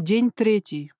День третий.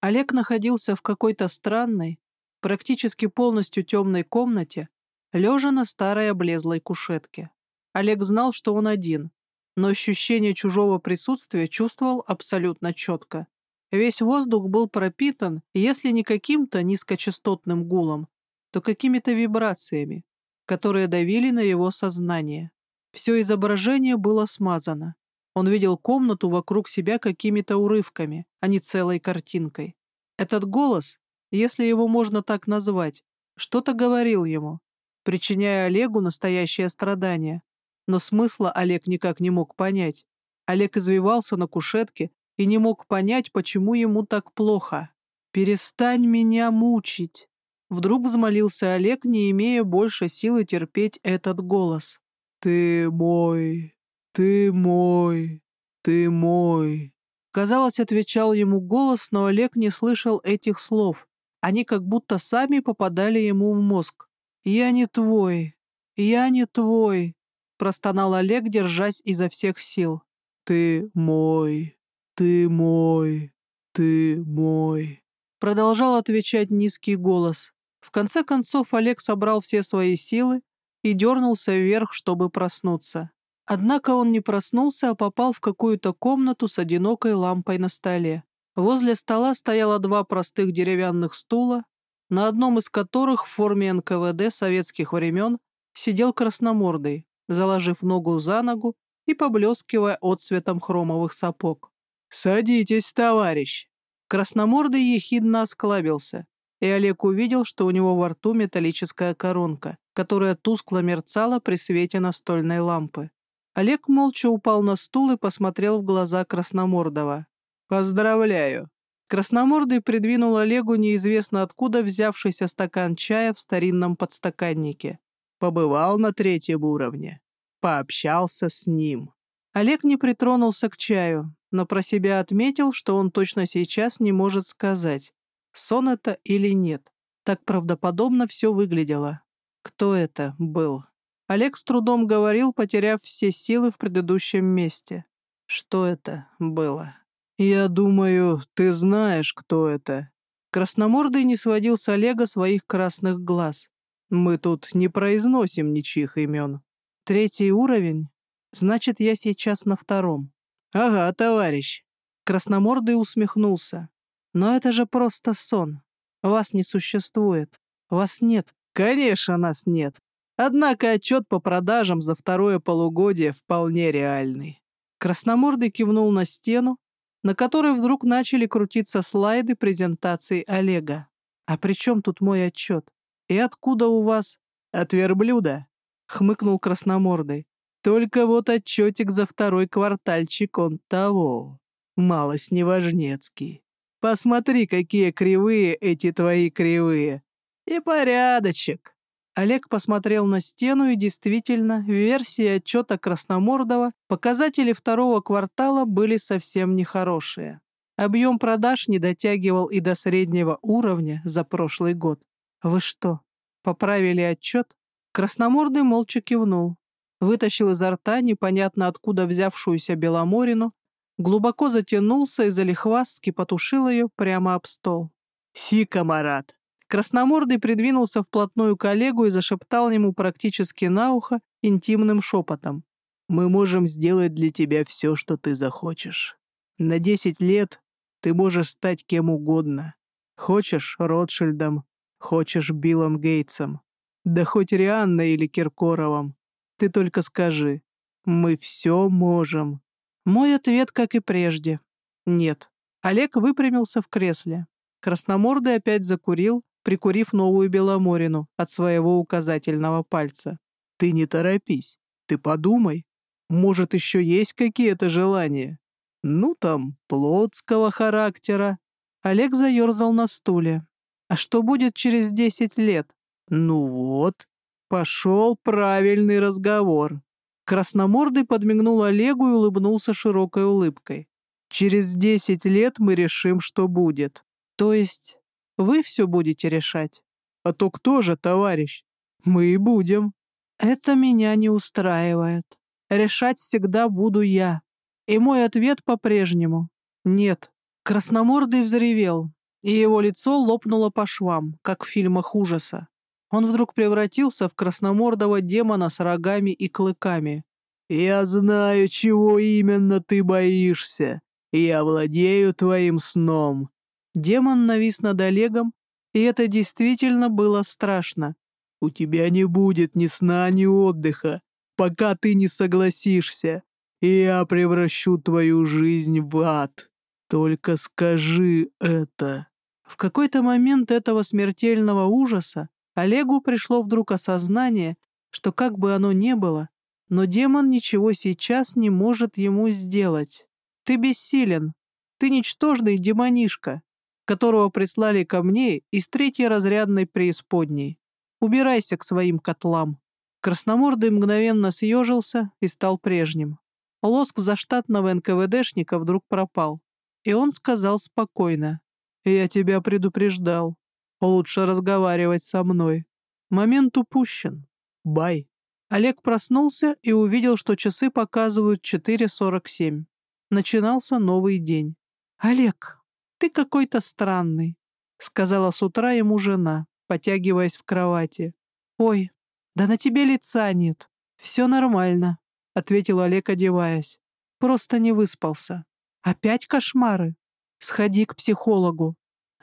Олег находился в какой-то странной, практически полностью темной комнате, лежа на старой облезлой кушетке. Олег знал, что он один, но ощущение чужого присутствия чувствовал абсолютно четко. Весь воздух был пропитан, если не каким-то низкочастотным гулом, то какими-то вибрациями, которые давили на его сознание. Все изображение было смазано. Он видел комнату вокруг себя какими-то урывками, а не целой картинкой. Этот голос, если его можно так назвать, что-то говорил ему, причиняя Олегу настоящее страдание. Но смысла Олег никак не мог понять. Олег извивался на кушетке и не мог понять, почему ему так плохо. «Перестань меня мучить!» Вдруг взмолился Олег, не имея больше силы терпеть этот голос. «Ты мой, «Ты мой, ты мой». Казалось, отвечал ему голос, но Олег не слышал этих слов. Они как будто сами попадали ему в мозг. «Я не твой, я не твой», — простонал Олег, держась изо всех сил. «Ты мой, ты мой, ты мой», — продолжал отвечать низкий голос. В конце концов Олег собрал все свои силы и дернулся вверх, чтобы проснуться. Однако он не проснулся, а попал в какую-то комнату с одинокой лампой на столе. Возле стола стояло два простых деревянных стула, на одном из которых в форме НКВД советских времен сидел красномордый, заложив ногу за ногу и поблескивая отцветом хромовых сапог. «Садитесь, товарищ!» Красномордый ехидно осклабился, и Олег увидел, что у него во рту металлическая коронка, которая тускло мерцала при свете настольной лампы. Олег молча упал на стул и посмотрел в глаза Красномордова. «Поздравляю!» Красномордый придвинул Олегу неизвестно откуда взявшийся стакан чая в старинном подстаканнике. Побывал на третьем уровне. Пообщался с ним. Олег не притронулся к чаю, но про себя отметил, что он точно сейчас не может сказать, сон это или нет. Так правдоподобно все выглядело. Кто это был? Олег с трудом говорил, потеряв все силы в предыдущем месте. Что это было? «Я думаю, ты знаешь, кто это». Красномордый не сводил с Олега своих красных глаз. «Мы тут не произносим ничьих имен». «Третий уровень? Значит, я сейчас на втором». «Ага, товарищ». Красномордый усмехнулся. «Но это же просто сон. Вас не существует. Вас нет». «Конечно, нас нет. Однако отчет по продажам за второе полугодие вполне реальный. Красномордый кивнул на стену, на которой вдруг начали крутиться слайды презентации Олега. «А при чем тут мой отчет? И откуда у вас?» «От верблюда», — хмыкнул Красномордый. «Только вот отчетик за второй квартальчик он того. Малость неважнецкий. Посмотри, какие кривые эти твои кривые. И порядочек. Олег посмотрел на стену, и действительно, в версии отчета Красномордова показатели второго квартала были совсем нехорошие. Объем продаж не дотягивал и до среднего уровня за прошлый год. «Вы что, поправили отчет?» Красномордый молча кивнул. Вытащил изо рта непонятно откуда взявшуюся беломорину, глубоко затянулся и залихвастки потушил ее прямо об стол. «Си, комарат, Красномордый придвинулся вплотную к Олегу и зашептал ему практически на ухо интимным шепотом. «Мы можем сделать для тебя все, что ты захочешь. На десять лет ты можешь стать кем угодно. Хочешь — Ротшильдом, хочешь — Биллом Гейтсом, да хоть Рианной или Киркоровым. Ты только скажи. Мы все можем». Мой ответ, как и прежде. Нет. Олег выпрямился в кресле. Красномордый опять закурил, прикурив новую беломорину от своего указательного пальца. «Ты не торопись, ты подумай. Может, еще есть какие-то желания? Ну, там, плотского характера». Олег заерзал на стуле. «А что будет через десять лет?» «Ну вот, пошел правильный разговор». Красномордый подмигнул Олегу и улыбнулся широкой улыбкой. «Через десять лет мы решим, что будет. То есть вы все будете решать. А то кто же, товарищ? Мы и будем. Это меня не устраивает. Решать всегда буду я. И мой ответ по-прежнему. Нет. Красномордый взревел, и его лицо лопнуло по швам, как в фильмах ужаса. Он вдруг превратился в красномордого демона с рогами и клыками. «Я знаю, чего именно ты боишься. Я владею твоим сном». Демон навис над Олегом, и это действительно было страшно. «У тебя не будет ни сна, ни отдыха, пока ты не согласишься, и я превращу твою жизнь в ад. Только скажи это». В какой-то момент этого смертельного ужаса Олегу пришло вдруг осознание, что как бы оно ни было, но демон ничего сейчас не может ему сделать. Ты бессилен. Ты ничтожный демонишка, которого прислали ко мне из третьей разрядной преисподней. Убирайся к своим котлам». Красномордый мгновенно съежился и стал прежним. Лоск заштатного НКВДшника вдруг пропал, и он сказал спокойно. «Я тебя предупреждал. Лучше разговаривать со мной. Момент упущен. Бай». Олег проснулся и увидел, что часы показывают 4.47. Начинался новый день. «Олег, ты какой-то странный», — сказала с утра ему жена, потягиваясь в кровати. «Ой, да на тебе лица нет. Все нормально», — ответил Олег, одеваясь. «Просто не выспался. Опять кошмары? Сходи к психологу».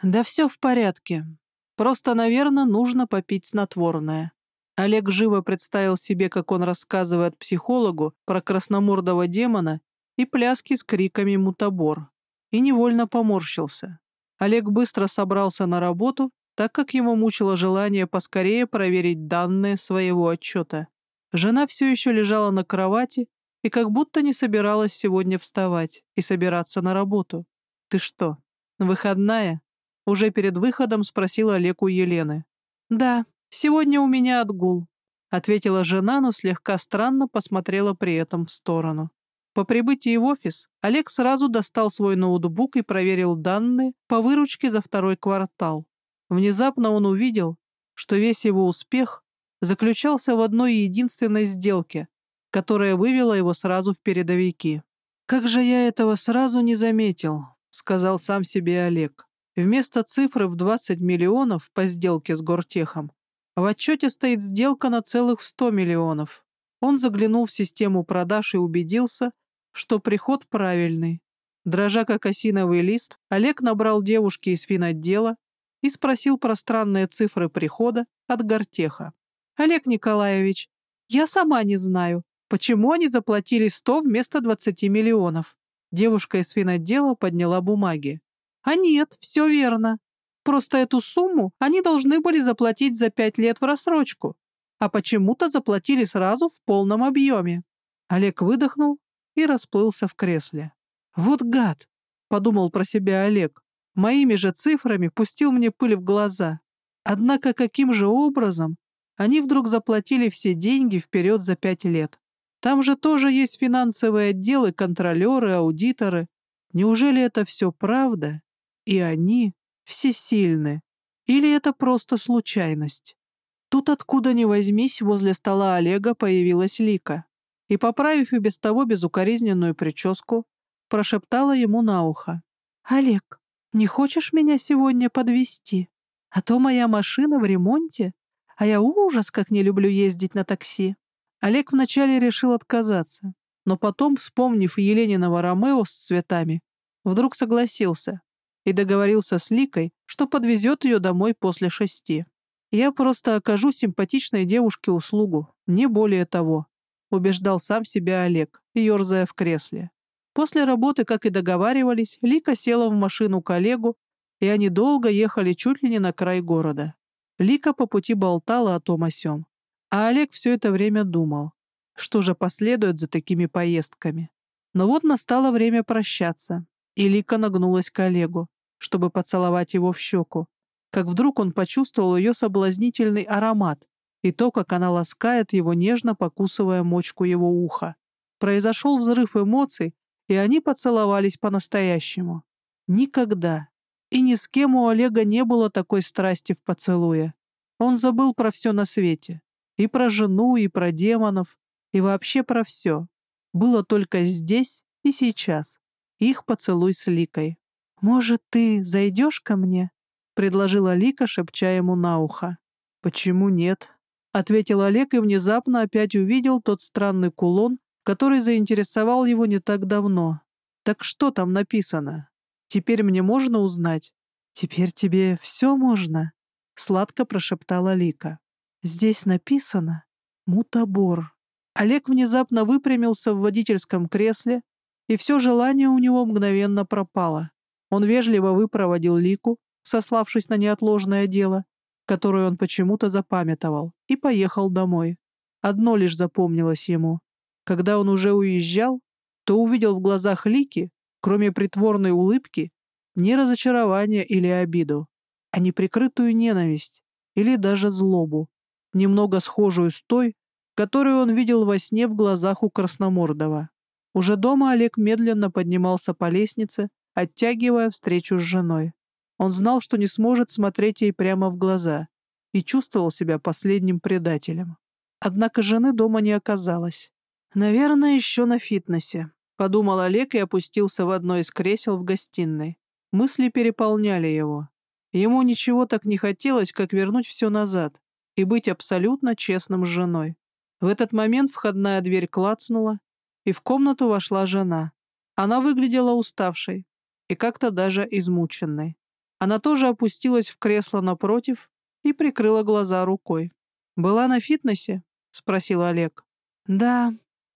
«Да все в порядке. Просто, наверное, нужно попить снотворное». Олег живо представил себе, как он рассказывает психологу про красномордого демона и пляски с криками «Мутабор». И невольно поморщился. Олег быстро собрался на работу, так как его мучило желание поскорее проверить данные своего отчета. Жена все еще лежала на кровати и как будто не собиралась сегодня вставать и собираться на работу. «Ты что, выходная?» Уже перед выходом спросил Олег у Елены. «Да, «Сегодня у меня отгул», — ответила жена, но слегка странно посмотрела при этом в сторону. По прибытии в офис Олег сразу достал свой ноутбук и проверил данные по выручке за второй квартал. Внезапно он увидел, что весь его успех заключался в одной единственной сделке, которая вывела его сразу в передовики. «Как же я этого сразу не заметил», — сказал сам себе Олег. Вместо цифры в 20 миллионов по сделке с Гортехом в отчете стоит сделка на целых 100 миллионов. Он заглянул в систему продаж и убедился, что приход правильный. Дрожа как осиновый лист, Олег набрал девушки из финотдела и спросил про странные цифры прихода от Гортеха. «Олег Николаевич, я сама не знаю, почему они заплатили 100 вместо 20 миллионов». Девушка из финотдела подняла бумаги. «А нет, все верно. Просто эту сумму они должны были заплатить за пять лет в рассрочку, а почему-то заплатили сразу в полном объеме. Олег выдохнул и расплылся в кресле. «Вот гад!» — подумал про себя Олег. Моими же цифрами пустил мне пыль в глаза. Однако каким же образом они вдруг заплатили все деньги вперед за пять лет? Там же тоже есть финансовые отделы, контролеры, аудиторы. Неужели это все правда? И они всесильны. Или это просто случайность? Тут откуда ни возьмись, возле стола Олега появилась Лика и, поправив и без того безукоризненную прическу, прошептала ему на ухо. «Олег, не хочешь меня сегодня подвести? А то моя машина в ремонте, а я ужас как не люблю ездить на такси». Олег вначале решил отказаться, но потом, вспомнив Елениного Ромео с цветами, вдруг согласился и договорился с Ликой, что подвезет ее домой после шести. «Я просто окажу симпатичной девушке услугу, не более того», убеждал сам себя Олег, ерзая в кресле. После работы, как и договаривались, Лика села в машину коллегу, и они долго ехали чуть ли не на край города. Лика по пути болтала о том о сём. А Олег все это время думал, что же последует за такими поездками. Но вот настало время прощаться, и Лика нагнулась к Олегу, чтобы поцеловать его в щеку, как вдруг он почувствовал ее соблазнительный аромат и то, как она ласкает его, нежно покусывая мочку его уха. Произошел взрыв эмоций, и они поцеловались по-настоящему. Никогда и ни с кем у Олега не было такой страсти в поцелуе. Он забыл про все на свете. И про жену, и про демонов, и вообще про все. Было только здесь и сейчас их поцелуй с Ликой. «Может, ты зайдешь ко мне?» — предложила Лика, шепча ему на ухо. «Почему нет?» — ответил Олег и внезапно опять увидел тот странный кулон, который заинтересовал его не так давно. «Так что там написано? Теперь мне можно узнать?» «Теперь тебе все можно?» — сладко прошептала Лика. «Здесь написано «Мутабор». Олег внезапно выпрямился в водительском кресле, и все желание у него мгновенно пропало. Он вежливо выпроводил Лику, сославшись на неотложное дело, которое он почему-то запамятовал, и поехал домой. Одно лишь запомнилось ему. Когда он уже уезжал, то увидел в глазах Лики, кроме притворной улыбки, не разочарование или обиду, а неприкрытую ненависть или даже злобу, немного схожую с той, которую он видел во сне в глазах у Красномордова. Уже дома Олег медленно поднимался по лестнице, оттягивая встречу с женой. Он знал, что не сможет смотреть ей прямо в глаза, и чувствовал себя последним предателем. Однако жены дома не оказалось. «Наверное, еще на фитнесе», — подумал Олег и опустился в одно из кресел в гостиной. Мысли переполняли его. Ему ничего так не хотелось, как вернуть все назад и быть абсолютно честным с женой. В этот момент входная дверь клацнула, и в комнату вошла жена. Она выглядела уставшей и как-то даже измученной. Она тоже опустилась в кресло напротив и прикрыла глаза рукой. «Была на фитнесе?» — спросил Олег. «Да,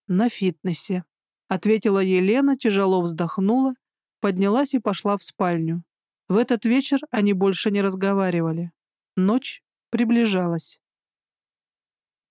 на фитнесе», — ответила Елена, тяжело вздохнула поднялась и пошла в спальню. В этот вечер они больше не разговаривали. Ночь приближалась.